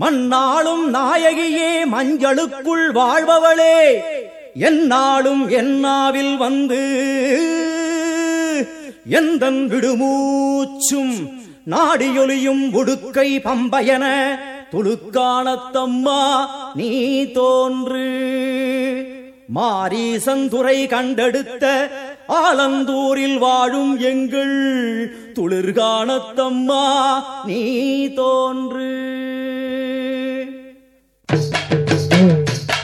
மண்ணாளும் நாயகியே மஞ்சளுக்குள் வாழ்பவளே. என்னாலும் என்னாவில் வந்து எந்தன் விடுமூச்சும் நாடியொலியும் உடுக்கை பம்பயன. துளுக்கானத்தம்மா நீ தோன்று. மாரீசந்துரை கண்டெடுத்த ஆலந்தூரில் வாழும் எங்கள் துளிர்கானத்தம்மா நீ தோன்று.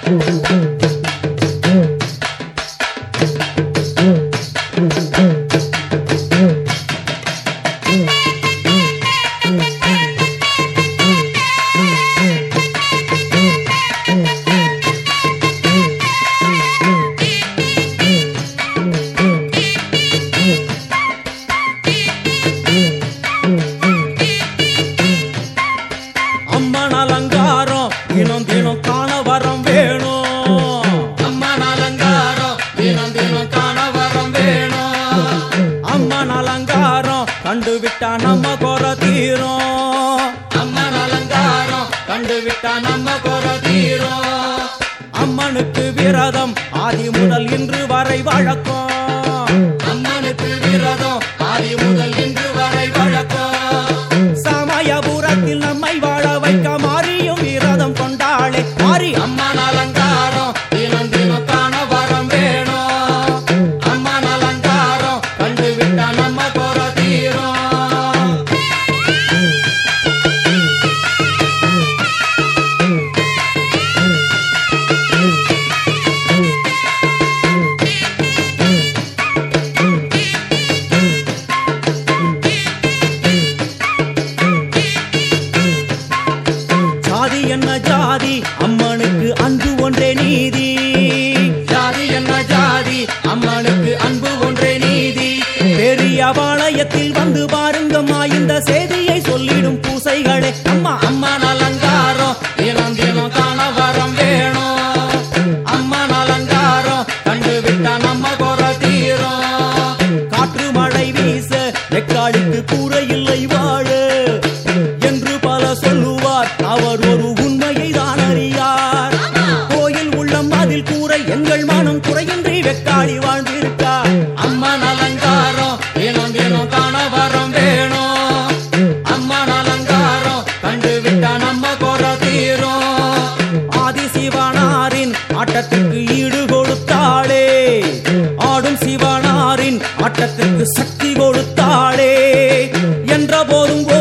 அம்மன் கண்டு விட்டா நம்ம குறை தீரும். அம்மன் அலங்காரம் கண்டு விட்டா நம்ம குறை தீரும். அம்மனுக்கு விரதம் ஆதி முதல் இன்று வரை வழக்கம். அம்மனுக்கு விரதம் ஆதி முதல் இன்று என்ன ஜாதி? அம்மனுக்கு அன்பு ஒன்றே நீதி. ஜாதி என்ன ஜாதி? அம்மனுக்கு அன்பு ஒன்றே நீதி. பெரிய பாளையத்தில் வந்து பாருங்கம்மா இந்த செய்தியை சொல்லிடும் பூசைகளே. அம்மா அம்மா நலங்கா. சக்தி கொடுத்தாளே. என்ற போதும்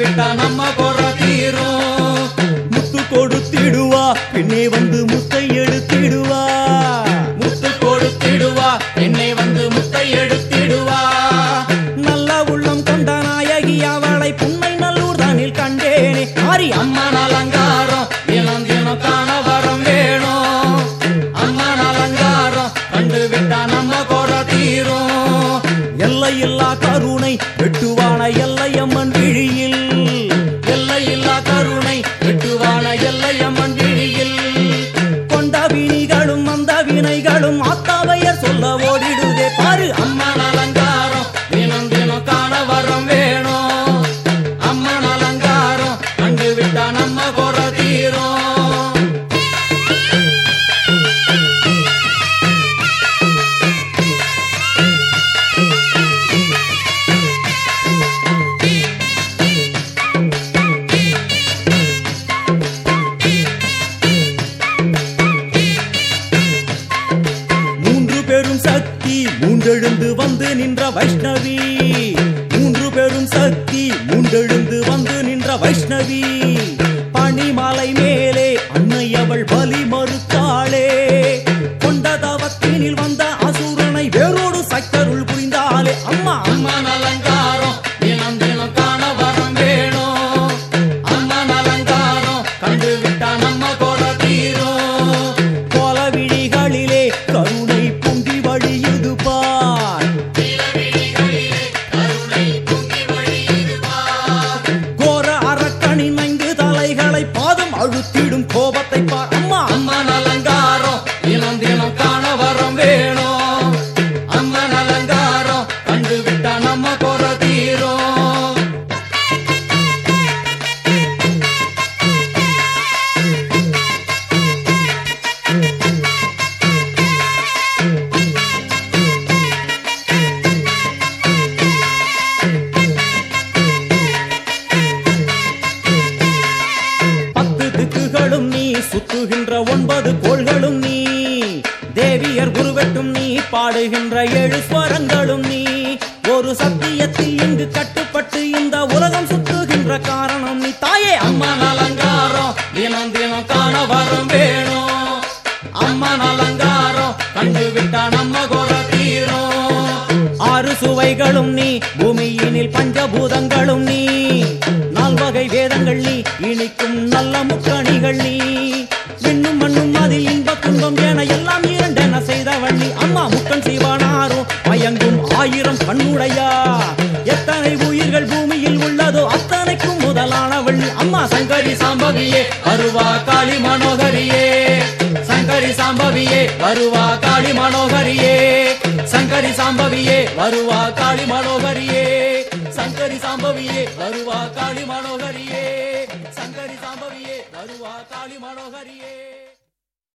விட்டா நம்ம போற தீரும். முத்து கொடுத்திடுவா பின்னே வந்து முத்தை எடுத்திடுவா. முத்து கொடுத்திடுவா என்னை வந்து முத்தை எடுத்திடுவா. நல்ல உள்ளம் கொண்ட நாயகி அவளை புன்னை நல்லூர் தானில் கண்டேனே. மாரி அம்மா அம்மன் அலங்காரம் தினம் தினம் காண வரம் வேணும். அம்மன் அலங்காரம் கண்டு விட்டா நம்ம போற தீரும். எல்லையில்லா கருணை வெட்டுவான எல்லையம்மன் விழியில் ஓடிடுதே பாரு அம்மா அம்மன் அலங்காரம் நின்ற வைஷ்ணவி. மூன்று பெரும் சக்தி மூன்றெழுந்து வந்து நின்ற வைஷ்ணவி. பனிமலை மேலே அன்னை அவள் பலி மறுத்தாளே. பாடுகின்ற ஏழு ஸ்வரங்களும் நீ. ஒரு சத்தியத்தில் இங்கு கட்டுப்பட்டு இந்த உலகம் சுத்துகின்ற காரணம் நீ. தாயே அம்மா அலங்காரம் தினம் தினம் காண வரம் வேணும். அம்மா அலங்காரம் கண்டு விட்டா நம்ம கொற தீரும். ஆறு சுவைகளும் நீ பூமியினில் பஞ்சபூதங்களும் நீ. நால்வகை வேதங்கள் நீ இனிக்கும் நல்ல முக்கணிகள் நீ. விண்ணும் மண்ணும் அதில் இன்ப துன்பம் என எல்லாம் உடையா? எத்தனை உயிர்கள் பூமியில் உள்ளதோ அத்தனைக்கும் முதலானவள் அம்மா சங்கரி சாம்பவியே அருவா காளி மனோகரியே. சங்கரி சாம்பவியே வருவா காளி மனோகரியே. சங்கரி சாம்பவியே வருவா காளி மனோகரியே. சங்கரி சாம்பவியே வருவா காளி மனோகரியே. சங்கரி சாம்பவியே வருவா காளி மனோகரியே.